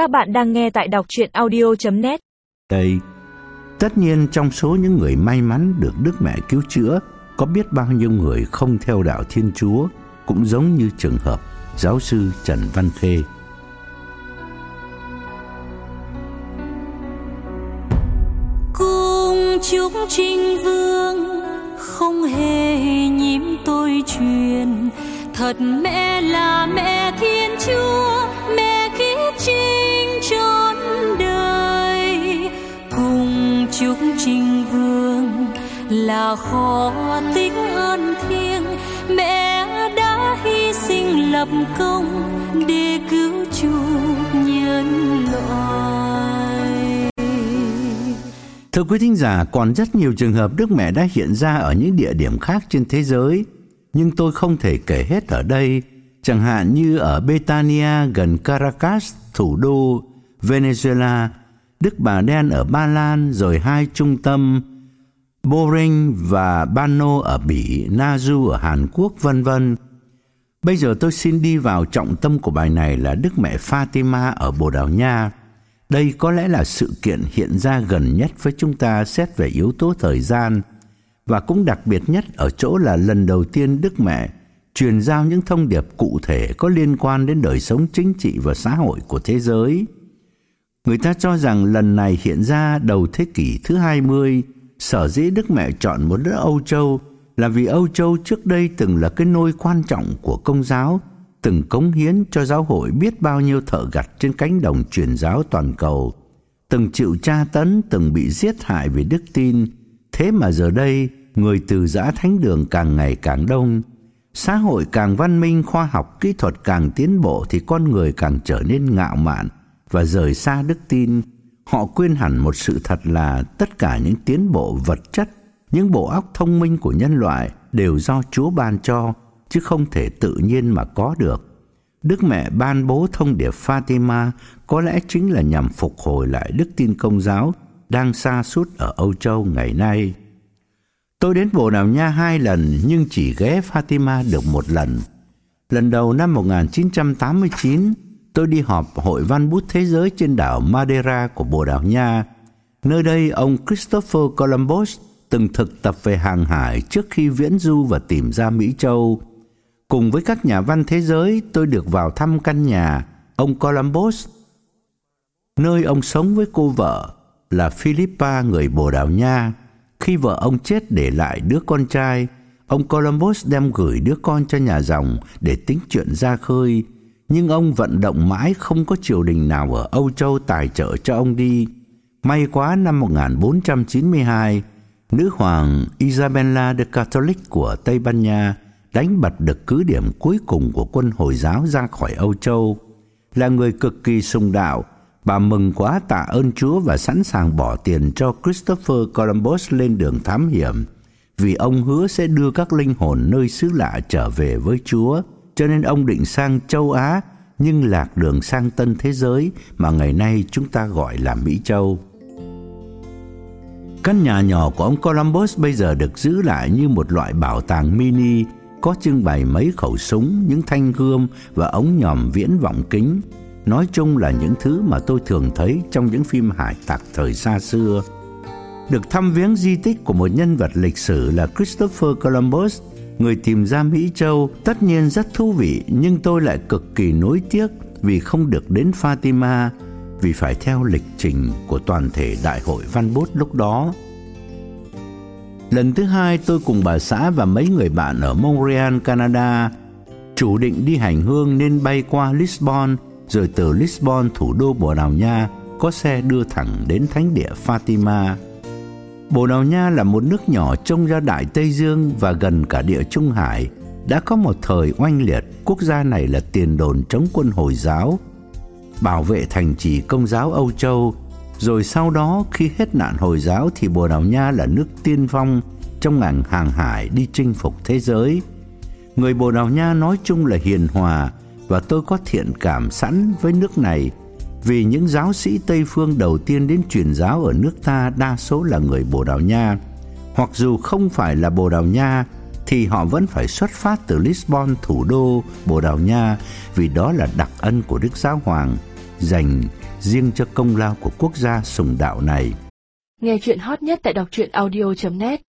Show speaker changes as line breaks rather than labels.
Các bạn đang nghe tại đọc chuyện audio.net
Đây, tất nhiên trong số những người may mắn được Đức Mẹ cứu chữa, có biết bao nhiêu người không theo đạo Thiên Chúa, cũng giống như trường hợp giáo sư Trần Văn Khê.
Cung chúc trinh vương không hề nhím tôi truyền thật mẹ là mẹ thiên chúa chúc trinh vương là khó tính ơn thiêng. Mẹ đã hy sinh lập công để cứu chuộc nhân loại.
Thưa quý thính giả, còn rất nhiều trường hợp Đức Mẹ đã hiện ra ở những địa điểm khác trên thế giới, nhưng tôi không thể kể hết ở đây, chẳng hạn như ở Betania gần Caracas, thủ đô Venezuela, Đức Bà Đen ở Ba Lan, rồi hai trung tâm Boring và Bano ở Bỉ, Nazu ở Hàn Quốc vân vân. Bây giờ tôi xin đi vào trọng tâm của bài này là Đức Mẹ Fatima ở Bồ Đào Nha. Đây có lẽ là sự kiện hiện ra gần nhất với chúng ta xét về yếu tố thời gian và cũng đặc biệt nhất ở chỗ là lần đầu tiên Đức Mẹ truyền giao những thông điệp cụ thể có liên quan đến đời sống chính trị và xã hội của thế giới. Người ta cho rằng lần này hiện ra đầu thế kỷ thứ 20, sở dĩ Đức Mẹ chọn một nước Âu Châu là vì Âu Châu trước đây từng là cái nôi quan trọng của công giáo, từng cống hiến cho giáo hội biết bao nhiêu thợ gặt trên cánh đồng truyền giáo toàn cầu, từng chịu tra tấn, từng bị giết hại vì đức tin. Thế mà giờ đây, người từ giã thánh đường càng ngày càng đông, xã hội càng văn minh, khoa học kỹ thuật càng tiến bộ thì con người càng trở nên ngạo mạn và rời xa đức tin. Họ quên hẳn một sự thật là tất cả những tiến bộ vật chất, những bộ óc thông minh của nhân loại đều do Chúa ban cho chứ không thể tự nhiên mà có được. Đức Mẹ ban bố thông điệp Fatima có lẽ chính là nhằm phục hồi lại đức tin công giáo đang sa sút ở Âu Châu ngày nay. Tôi đến Bồ Đào Nha hai lần nhưng chỉ ghé Fatima được một lần. Lần đầu năm 1989, tôi đi họp Hội Văn bút Thế giới trên đảo Madeira của Bồ Đào Nha. Nơi đây ông Christopher Columbus từng thực tập về hàng hải trước khi viễn du và tìm ra Mỹ Châu. Cùng với các nhà văn thế giới, tôi được vào thăm căn nhà ông Columbus, nơi ông sống với cô vợ là Philippa người Bồ Đào Nha. Khi vợ ông chết để lại đứa con trai, ông Columbus đem gửi đứa con cho nhà dòng để tính chuyện ra khơi, nhưng ông vận động mãi không có triều đình nào ở Âu Châu tài trợ cho ông đi. May quá năm 1492, nữ hoàng Isabella de Catholic của Tây Ban Nha đánh bật được cứ điểm cuối cùng của quân Hồi giáo ra khỏi Âu Châu. Là người cực kỳ sùng đạo, bà mừng quá tạ ơn Chúa và sẵn sàng bỏ tiền cho Christopher Columbus lên đường thám hiểm, vì ông hứa sẽ đưa các linh hồn nơi xứ lạ trở về với Chúa, cho nên ông định sang châu Á nhưng lạc đường sang tân thế giới mà ngày nay chúng ta gọi là Mỹ Châu. Căn nhà nhỏ của ông Columbus bây giờ được giữ lại như một loại bảo tàng mini có trưng bày mấy khẩu súng, những thanh gươm và ống nhòm viễn vọng kính. Nói chung là những thứ mà tôi thường thấy trong những phim hải tặc thời xa xưa. Được thăm viếng di tích của một nhân vật lịch sử là Christopher Columbus, người tìm ra Mỹ Châu, tất nhiên rất thú vị, nhưng tôi lại cực kỳ nối tiếc vì không được đến Fatima, vì phải theo lịch trình của toàn thể đại hội văn bút lúc đó. Lần thứ hai tôi cùng bà xã và mấy người bạn ở Montreal, Canada chủ định đi hành hương nên bay qua Lisbon rồi từ Lisbon thủ đô Bồ Đào Nha có xe đưa thẳng đến thánh địa Fatima. Bồ Đào Nha là một nước nhỏ trông ra Đại Tây Dương và gần cả địa Trung Hải. Đã có một thời oanh liệt, quốc gia này là tiền đồn chống quân Hồi giáo, bảo vệ thành trì công giáo Âu Châu rồi sau đó khi hết nạn Hồi giáo thì Bồ Đào Nha là nước tiên phong trong ngành hàng hải đi chinh phục thế giới. Người Bồ Đào Nha nói chung là hiền hòa và tôi có thiện cảm sẵn với nước này vì những giáo sĩ Tây phương đầu tiên đến truyền giáo ở nước ta, đa số là người Bồ Đào Nha. Hoặc dù không phải là Bồ Đào Nha, thì họ vẫn phải xuất phát từ Lisbon, thủ đô Bồ Đào Nha, vì đó là đặc ân của Đức Giáo Hoàng, dành riêng cho công lao của quốc gia sùng đạo này.
Nghe chuyện hot nhất tại đọc truyện audio.net